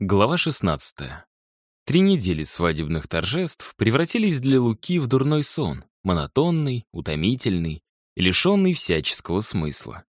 Глава 16. Три недели свадебных торжеств превратились для Луки в дурной сон, монотонный, утомительный лишенный всяческого смысла.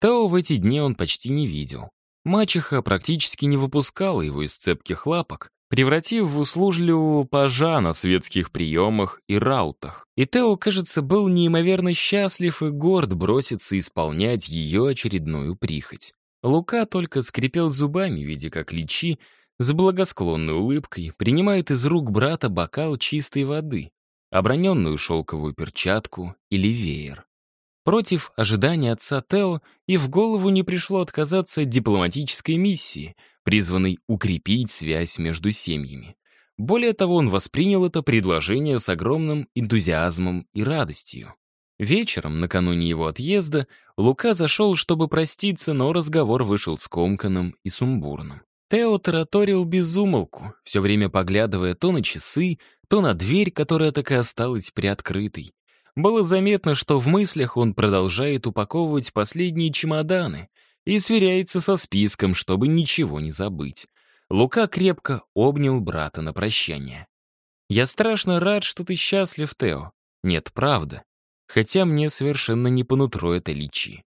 Тао в эти дни он почти не видел. Мачеха практически не выпускала его из цепких лапок, превратив в услужливого пажа на светских приемах и раутах. И Тео, кажется, был неимоверно счастлив и горд броситься исполнять ее очередную прихоть. Лука только скрипел зубами, видя, как Личи с благосклонной улыбкой принимает из рук брата бокал чистой воды, оброненную шелковую перчатку или веер. Против ожидания отца Тео и в голову не пришло отказаться от дипломатической миссии, призванной укрепить связь между семьями. Более того, он воспринял это предложение с огромным энтузиазмом и радостью. Вечером, накануне его отъезда, Лука зашел, чтобы проститься, но разговор вышел скомканным и сумбурным. Тео тараторил без умолку, все время поглядывая то на часы, то на дверь, которая так и осталась приоткрытой. Было заметно, что в мыслях он продолжает упаковывать последние чемоданы и сверяется со списком, чтобы ничего не забыть. Лука крепко обнял брата на прощание. «Я страшно рад, что ты счастлив, Тео. Нет, правда хотя мне совершенно не по нутру это личи.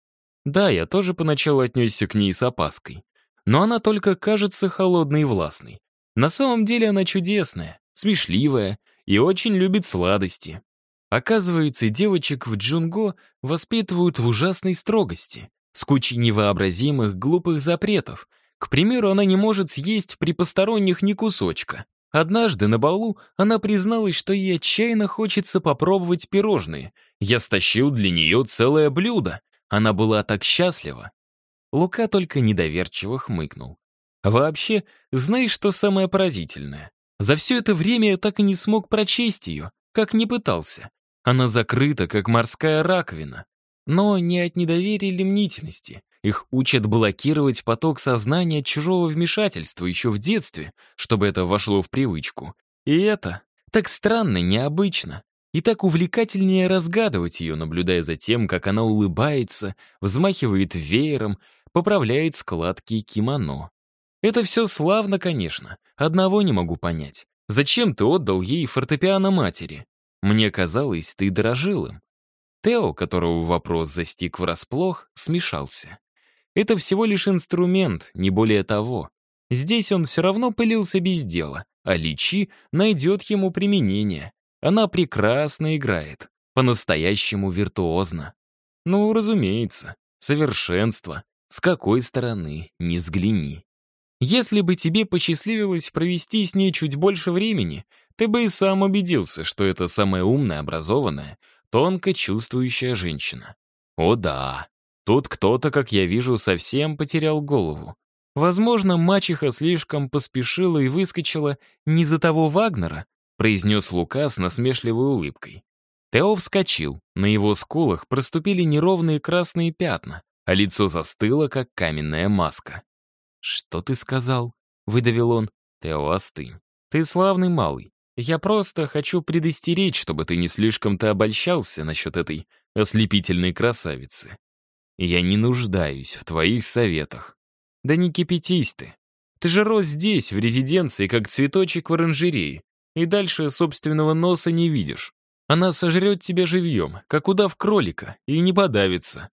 Да, я тоже поначалу отнесся к ней с опаской. Но она только кажется холодной и властной. На самом деле она чудесная, смешливая и очень любит сладости. Оказывается, девочек в Джунго воспитывают в ужасной строгости, с кучей невообразимых глупых запретов. К примеру, она не может съесть при посторонних ни кусочка. Однажды на балу она призналась, что ей отчаянно хочется попробовать пирожные. Я стащил для нее целое блюдо. Она была так счастлива. Лука только недоверчиво хмыкнул. Вообще, знаешь, что самое поразительное? За все это время я так и не смог прочесть ее, как не пытался. Она закрыта, как морская раковина. Но не от недоверия или мнительности. Их учат блокировать поток сознания чужого вмешательства еще в детстве, чтобы это вошло в привычку. И это так странно, необычно. И так увлекательнее разгадывать ее, наблюдая за тем, как она улыбается, взмахивает веером, поправляет складки кимоно. Это все славно, конечно. Одного не могу понять. Зачем ты отдал ей фортепиано матери? Мне казалось, ты дорожил им. Тео, которого вопрос застиг врасплох, смешался. Это всего лишь инструмент, не более того. Здесь он все равно пылился без дела, а Личи найдет ему применение. Она прекрасно играет, по-настоящему виртуозно. Ну, разумеется, совершенство. С какой стороны не взгляни. Если бы тебе посчастливилось провести с ней чуть больше времени, ты бы и сам убедился, что это самая умная, образованная, тонко чувствующая женщина. О да, Тут кто-то, как я вижу, совсем потерял голову. Возможно, мачеха слишком поспешила и выскочила не за того Вагнера, произнес Лука с насмешливой улыбкой. Тео вскочил, на его скулах проступили неровные красные пятна, а лицо застыло, как каменная маска. «Что ты сказал?» — выдавил он. «Тео, остынь. Ты славный малый. Я просто хочу предостеречь, чтобы ты не слишком-то обольщался насчет этой ослепительной красавицы. Я не нуждаюсь в твоих советах. Да не кипятись ты. Ты же рос здесь, в резиденции, как цветочек в оранжерее, и дальше собственного носа не видишь. Она сожрет тебя живьем, как удав кролика, и не подавится.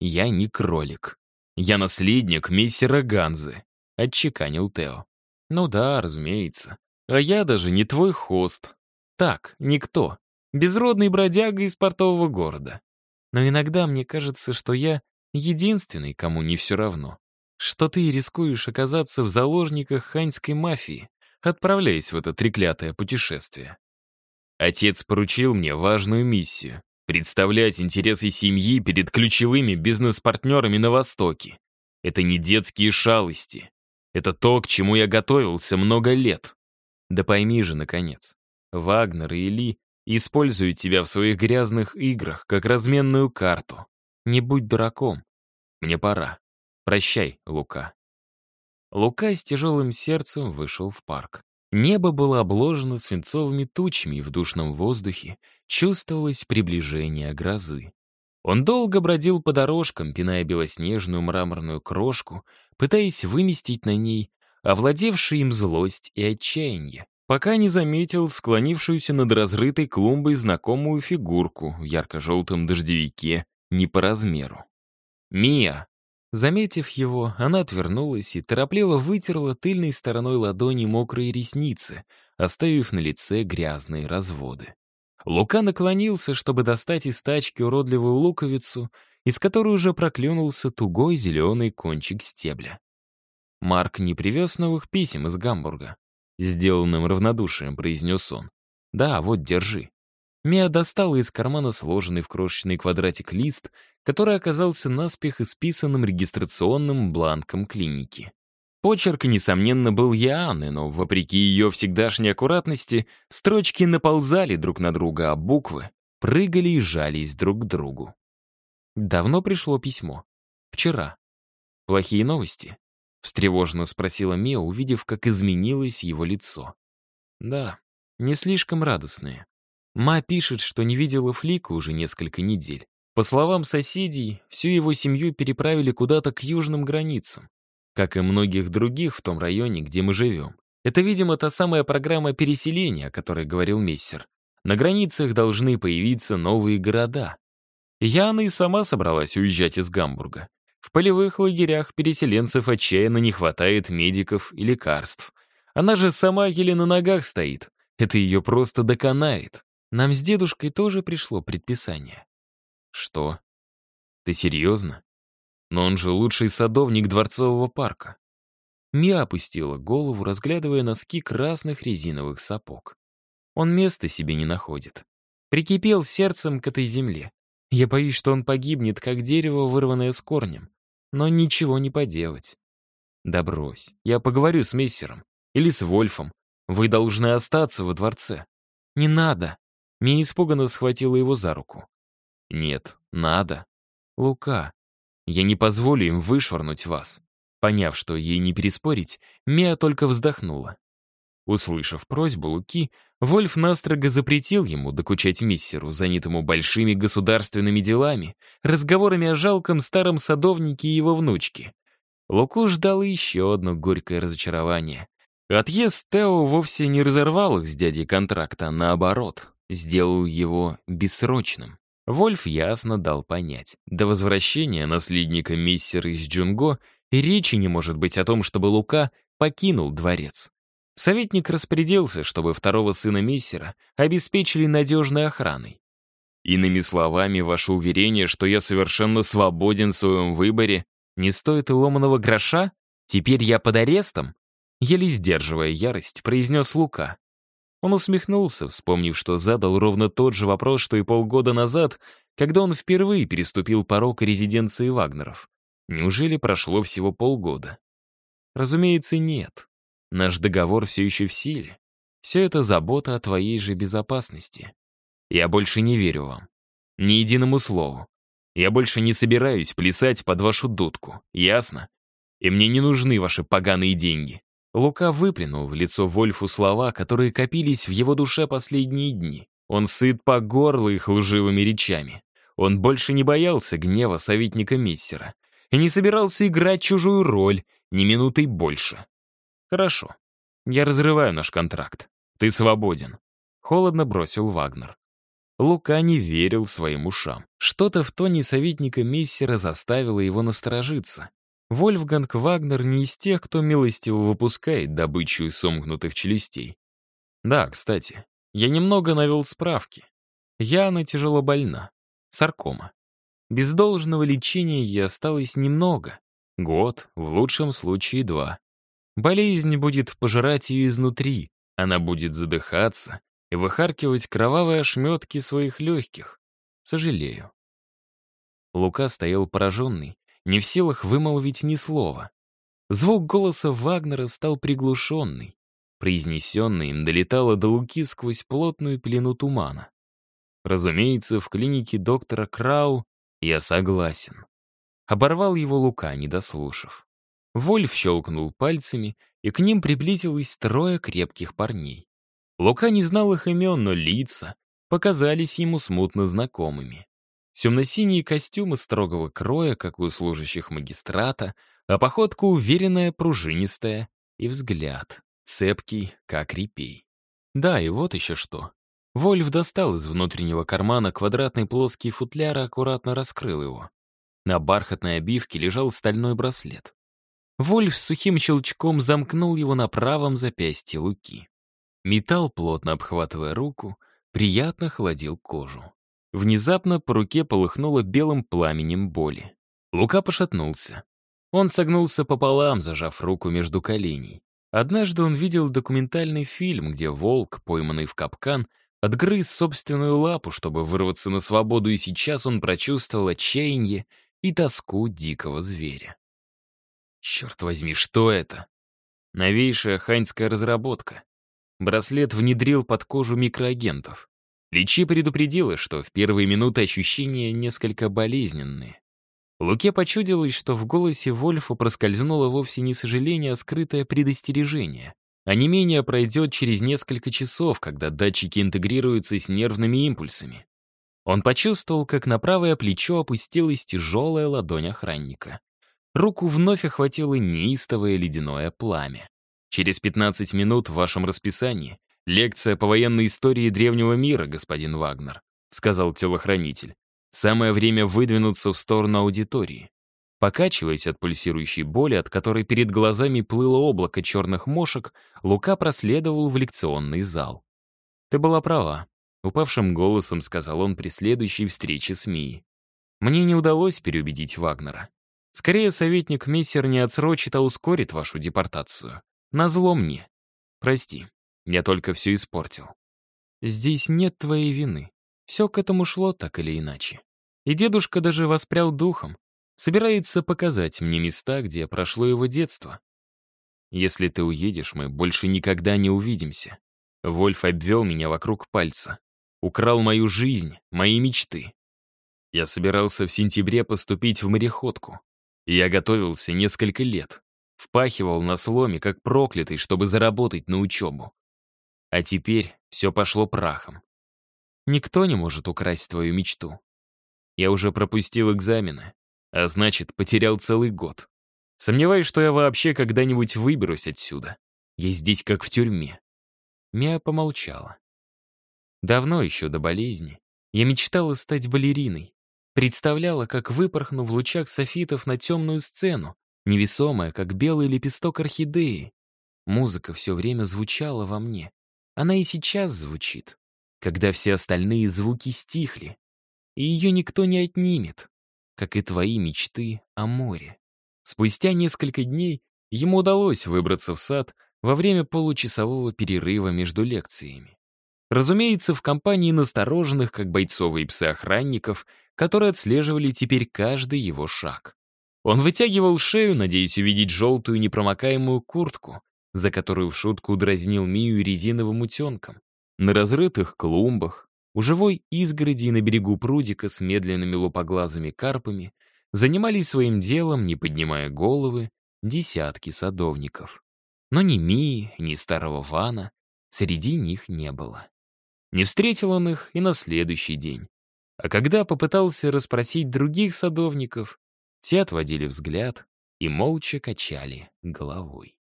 Я не кролик. Я наследник мистера Ганзы, — отчеканил Тео. Ну да, разумеется. А я даже не твой хост. Так, никто. Безродный бродяга из портового города. Но иногда мне кажется, что я единственный, кому не все равно. Что ты рискуешь оказаться в заложниках ханьской мафии, отправляясь в это треклятое путешествие. Отец поручил мне важную миссию — представлять интересы семьи перед ключевыми бизнес-партнерами на Востоке. Это не детские шалости. Это то, к чему я готовился много лет. Да пойми же, наконец, Вагнер и Ли используют тебя в своих грязных играх как разменную карту. Не будь дураком. Мне пора. Прощай, Лука. Лука с тяжелым сердцем вышел в парк. Небо было обложено свинцовыми тучами, и в душном воздухе чувствовалось приближение грозы. Он долго бродил по дорожкам, пиная белоснежную мраморную крошку, пытаясь выместить на ней овладевшие им злость и отчаяние, пока не заметил склонившуюся над разрытой клумбой знакомую фигурку в ярко-желтом дождевике не по размеру. «Мия!» Заметив его, она отвернулась и торопливо вытерла тыльной стороной ладони мокрые ресницы, оставив на лице грязные разводы. Лука наклонился, чтобы достать из тачки уродливую луковицу, из которой уже проклюнулся тугой зеленый кончик стебля. Марк не привез новых писем из Гамбурга. Сделанным равнодушием произнес он. «Да, вот, держи». Мия достала из кармана сложенный в крошечный квадратик лист, который оказался наспех исписанным регистрационным бланком клиники. Почерк, несомненно, был Яаны, но, вопреки ее всегдашней аккуратности, строчки наползали друг на друга, а буквы прыгали и жались друг к другу. Давно пришло письмо. Вчера. Плохие новости? Встревоженно спросила Мия, увидев, как изменилось его лицо. Да, не слишком радостные. Ма пишет, что не видела Флика уже несколько недель. По словам соседей, всю его семью переправили куда-то к южным границам, как и многих других в том районе, где мы живем. Это, видимо, та самая программа переселения, о которой говорил Мессер. На границах должны появиться новые города. Яна и сама собралась уезжать из Гамбурга. В полевых лагерях переселенцев отчаянно не хватает медиков и лекарств. Она же сама еле на ногах стоит. Это ее просто доконает. Нам с дедушкой тоже пришло предписание. Что? Ты серьезно? Но он же лучший садовник дворцового парка. Мия опустила голову, разглядывая носки красных резиновых сапог. Он места себе не находит. Прикипел сердцем к этой земле. Я боюсь, что он погибнет, как дерево, вырванное с корнем. Но ничего не поделать. Да брось, я поговорю с мессером. Или с Вольфом. Вы должны остаться во дворце. Не надо. Мия испуганно схватила его за руку. Нет, надо. Лука, я не позволю им вышвырнуть вас. Поняв, что ей не переспорить, Мия только вздохнула. Услышав просьбу Луки, Вольф настрого запретил ему докучать миссеру, занятому большими государственными делами, разговорами о жалком старом садовнике и его внучке. Луку ждало еще одно горькое разочарование. Отъезд Тео вовсе не разорвал их с дядей контракта, наоборот, сделал его бессрочным. Вольф ясно дал понять. До возвращения наследника миссера из Джунго речи не может быть о том, чтобы Лука покинул дворец. Советник распорядился, чтобы второго сына Мессера обеспечили надежной охраной. Иными словами, ваше уверение, что я совершенно свободен в своем выборе, не стоит и ломаного гроша? Теперь я под арестом? Еле сдерживая ярость, произнес Лука. Он усмехнулся, вспомнив, что задал ровно тот же вопрос, что и полгода назад, когда он впервые переступил порог резиденции Вагнеров. Неужели прошло всего полгода? Разумеется, нет. Наш договор все еще в силе. Все это забота о твоей же безопасности. Я больше не верю вам. Ни единому слову. Я больше не собираюсь плясать под вашу дудку, ясно? И мне не нужны ваши поганые деньги. Лука выплюнул в лицо Вольфу слова, которые копились в его душе последние дни. Он сыт по горло их лживыми речами. Он больше не боялся гнева советника Миссера и не собирался играть чужую роль ни минутой больше. «Хорошо. Я разрываю наш контракт. Ты свободен», — холодно бросил Вагнер. Лука не верил своим ушам. Что-то в тоне советника Мессера заставило его насторожиться. Вольфганг Вагнер не из тех, кто милостиво выпускает добычу из сомкнутых челюстей. Да, кстати, я немного навел справки. Яна тяжело больна. Саркома. Без должного лечения ей осталось немного. Год, в лучшем случае два. Болезнь будет пожирать ее изнутри, она будет задыхаться и выхаркивать кровавые ошметки своих легких. Сожалею. Лука стоял пораженный, не в силах вымолвить ни слова. Звук голоса Вагнера стал приглушенный. Произнесенный им долетало до Луки сквозь плотную плену тумана. Разумеется, в клинике доктора Крау я согласен. Оборвал его Лука, не дослушав. Вольф щелкнул пальцами, и к ним приблизилось трое крепких парней. Лука не знал их имен, но лица показались ему смутно знакомыми. Темно-синие костюмы строгого кроя, как у служащих магистрата, а походка уверенная, пружинистая И взгляд, цепкий, как репей. Да, и вот еще что. Вольф достал из внутреннего кармана квадратный плоский футляр и аккуратно раскрыл его. На бархатной обивке лежал стальной браслет. Вольф с сухим щелчком замкнул его на правом запястье Луки. Металл, плотно обхватывая руку, приятно холодил кожу. Внезапно по руке полыхнуло белым пламенем боли. Лука пошатнулся. Он согнулся пополам, зажав руку между коленей. Однажды он видел документальный фильм, где волк, пойманный в капкан, отгрыз собственную лапу, чтобы вырваться на свободу, и сейчас он прочувствовал отчаяние и тоску дикого зверя. Черт возьми, что это? Новейшая ханьская разработка. Браслет внедрил под кожу микроагентов. Личи предупредила, что в первые минуты ощущения несколько болезненные. Луке почудилось, что в голосе Вольфа проскользнуло вовсе не сожаление, а скрытое предостережение. А не менее пройдет через несколько часов, когда датчики интегрируются с нервными импульсами. Он почувствовал, как на правое плечо опустилась тяжелая ладонь охранника. Руку вновь охватило неистовое ледяное пламя. Через 15 минут в вашем расписании лекция по военной истории древнего мира, господин Вагнер, сказал телохранитель. Самое время выдвинуться в сторону аудитории. Покачиваясь от пульсирующей боли, от которой перед глазами плыло облако черных мошек, Лука проследовал в лекционный зал. «Ты была права», — упавшим голосом сказал он при следующей встрече с Мией. «Мне не удалось переубедить Вагнера. Скорее, советник Мессер не отсрочит, а ускорит вашу депортацию. Назло мне. Прости, я только все испортил. Здесь нет твоей вины. Все к этому шло так или иначе. И дедушка даже воспрял духом. Собирается показать мне места, где прошло его детство. Если ты уедешь, мы больше никогда не увидимся. Вольф обвел меня вокруг пальца. Украл мою жизнь, мои мечты. Я собирался в сентябре поступить в мореходку. Я готовился несколько лет. Впахивал на сломе, как проклятый, чтобы заработать на учебу. А теперь все пошло прахом. Никто не может украсть твою мечту. Я уже пропустил экзамены, а значит, потерял целый год. Сомневаюсь, что я вообще когда-нибудь выберусь отсюда. Я здесь как в тюрьме. Мия помолчала. Давно еще до болезни я мечтала стать балериной. Представляла, как выпорхну в лучах софитов на темную сцену, невесомая, как белый лепесток орхидеи. Музыка все время звучала во мне. Она и сейчас звучит, когда все остальные звуки стихли. И ее никто не отнимет, как и твои мечты о море. Спустя несколько дней ему удалось выбраться в сад во время получасового перерыва между лекциями. Разумеется, в компании настороженных, как бойцовые псы охранников, которые отслеживали теперь каждый его шаг. Он вытягивал шею, надеясь увидеть желтую непромокаемую куртку, за которую в шутку дразнил Мию резиновым утенком. На разрытых клумбах, у живой изгороди и на берегу прудика с медленными лупоглазыми карпами занимались своим делом, не поднимая головы, десятки садовников. Но ни Мии, ни старого Вана среди них не было. Не встретил он их и на следующий день. А когда попытался расспросить других садовников, те отводили взгляд и молча качали головой.